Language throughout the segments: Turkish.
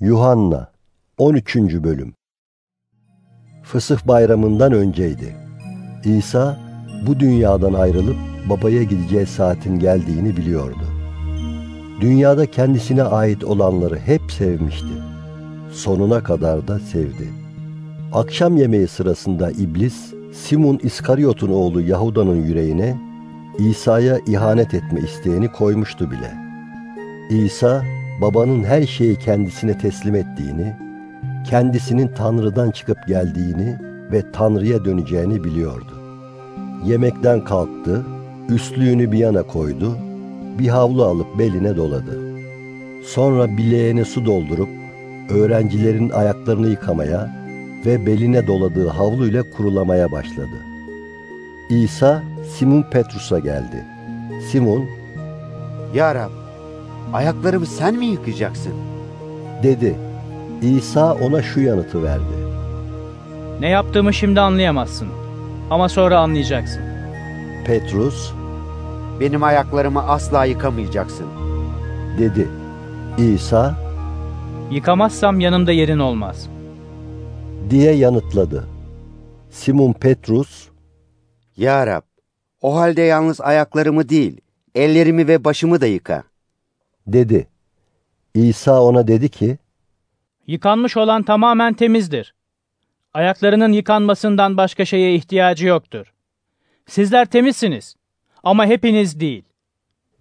Yuhanna 13. Bölüm Fısıh bayramından önceydi. İsa bu dünyadan ayrılıp babaya gideceği saatin geldiğini biliyordu. Dünyada kendisine ait olanları hep sevmişti. Sonuna kadar da sevdi. Akşam yemeği sırasında iblis, Simon İskaryot'un oğlu Yahuda'nın yüreğine İsa'ya ihanet etme isteğini koymuştu bile. İsa, babanın her şeyi kendisine teslim ettiğini, kendisinin Tanrı'dan çıkıp geldiğini ve Tanrı'ya döneceğini biliyordu. Yemekten kalktı, üstlüğünü bir yana koydu, bir havlu alıp beline doladı. Sonra bileğine su doldurup öğrencilerin ayaklarını yıkamaya ve beline doladığı havluyla kurulamaya başladı. İsa Simon Petrus'a geldi. Simon, Ya Rab, ayaklarımı sen mi yıkayacaksın? dedi. İsa ona şu yanıtı verdi. Ne yaptığımı şimdi anlayamazsın. Ama sonra anlayacaksın. Petrus, Benim ayaklarımı asla yıkamayacaksın. dedi. İsa, Yıkamazsam yanımda yerin olmaz. diye yanıtladı. Simon Petrus, Ya Rab, o halde yalnız ayaklarımı değil, ellerimi ve başımı da yıka. Dedi. İsa ona dedi ki, Yıkanmış olan tamamen temizdir. Ayaklarının yıkanmasından başka şeye ihtiyacı yoktur. Sizler temizsiniz ama hepiniz değil.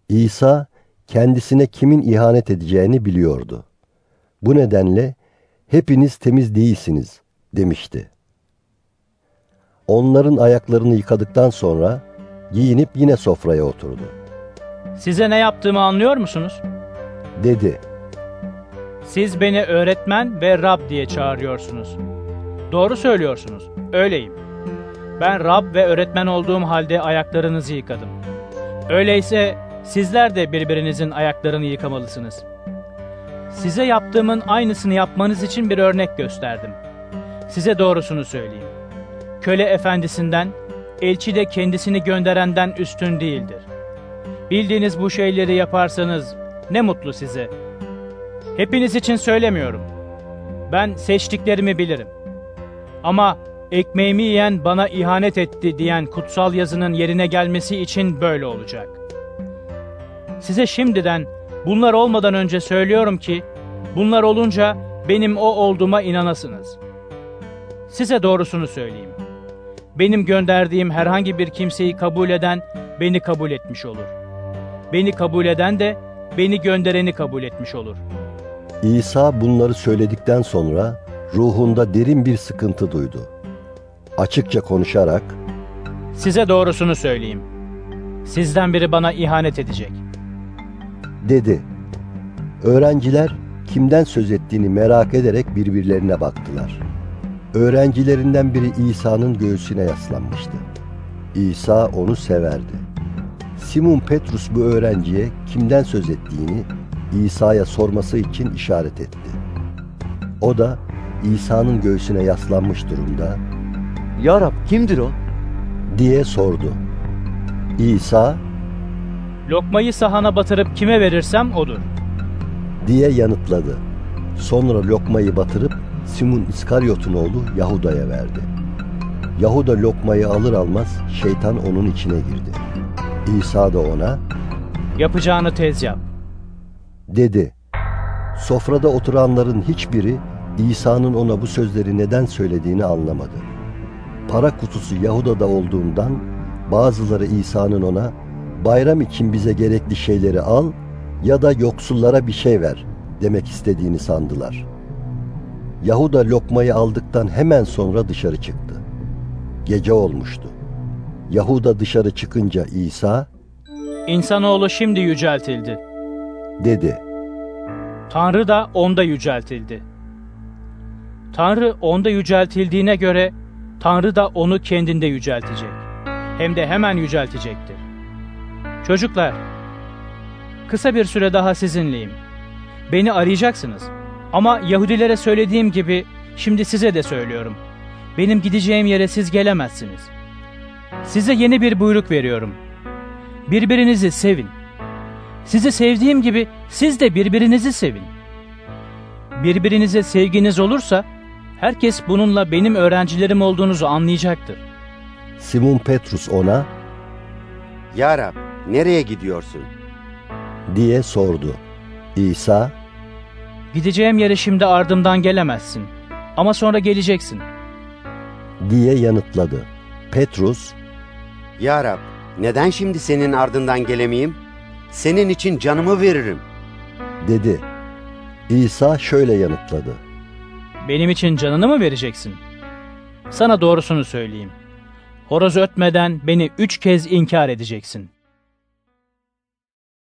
İsa kendisine kimin ihanet edeceğini biliyordu. Bu nedenle hepiniz temiz değilsiniz demişti. Onların ayaklarını yıkadıktan sonra giyinip yine sofraya oturdu. Size ne yaptığımı anlıyor musunuz? Dedi, Siz beni öğretmen ve Rab diye çağırıyorsunuz. Doğru söylüyorsunuz. Öyleyim. Ben Rab ve öğretmen olduğum halde ayaklarınızı yıkadım. Öyleyse sizler de birbirinizin ayaklarını yıkamalısınız. Size yaptığımın aynısını yapmanız için bir örnek gösterdim. Size doğrusunu söyleyeyim. Köle efendisinden, elçi de kendisini gönderenden üstün değildir. Bildiğiniz bu şeyleri yaparsanız ne mutlu size. Hepiniz için söylemiyorum. Ben seçtiklerimi bilirim. Ama ekmeğimi yiyen bana ihanet etti diyen kutsal yazının yerine gelmesi için böyle olacak. Size şimdiden bunlar olmadan önce söylüyorum ki bunlar olunca benim o olduğuma inanasınız. Size doğrusunu söyleyeyim. Benim gönderdiğim herhangi bir kimseyi kabul eden beni kabul etmiş olur. Beni kabul eden de beni göndereni kabul etmiş olur. İsa bunları söyledikten sonra ruhunda derin bir sıkıntı duydu. Açıkça konuşarak, Size doğrusunu söyleyeyim. Sizden biri bana ihanet edecek. dedi. Öğrenciler kimden söz ettiğini merak ederek birbirlerine baktılar. Öğrencilerinden biri İsa'nın göğsüne yaslanmıştı. İsa onu severdi. Simon Petrus bu öğrenciye kimden söz ettiğini İsa'ya sorması için işaret etti. O da İsa'nın göğsüne yaslanmış durumda Ya Rab kimdir o? diye sordu. İsa Lokmayı sahana batırıp kime verirsem odur. diye yanıtladı. Sonra lokmayı batırıp Simon İskaryot'un oğlu Yahuda'ya verdi. Yahuda lokmayı alır almaz şeytan onun içine girdi. İsa da ona Yapacağını tez yap. dedi. Sofrada oturanların hiçbiri İsa'nın ona bu sözleri neden söylediğini anlamadı. Para kutusu Yahuda'da olduğundan bazıları İsa'nın ona bayram için bize gerekli şeyleri al ya da yoksullara bir şey ver demek istediğini sandılar. Yahuda lokmayı aldıktan hemen sonra dışarı çıktı. Gece olmuştu. Yahuda dışarı çıkınca İsa İnsanoğlu şimdi yüceltildi. dedi. Tanrı da onda yüceltildi. Tanrı onda yüceltildiğine göre Tanrı da onu kendinde yüceltecek. Hem de hemen yüceltecektir. Çocuklar, kısa bir süre daha sizinleyim. Beni arayacaksınız. Ama Yahudilere söylediğim gibi şimdi size de söylüyorum. Benim gideceğim yere siz gelemezsiniz. Size yeni bir buyruk veriyorum. Birbirinizi sevin. Sizi sevdiğim gibi siz de birbirinizi sevin. Birbirinize sevginiz olursa herkes bununla benim öğrencilerim olduğunuzu anlayacaktır. Simon Petrus ona Ya Rab, nereye gidiyorsun? diye sordu. İsa, Gideceğim yere şimdi ardımdan gelemezsin. Ama sonra geleceksin. diye yanıtladı. Petrus, Ya Rab, neden şimdi senin ardından gelemeyeyim? Senin için canımı veririm. dedi. İsa şöyle yanıtladı. Benim için canını mı vereceksin? Sana doğrusunu söyleyeyim. Horoz ötmeden beni üç kez inkar edeceksin.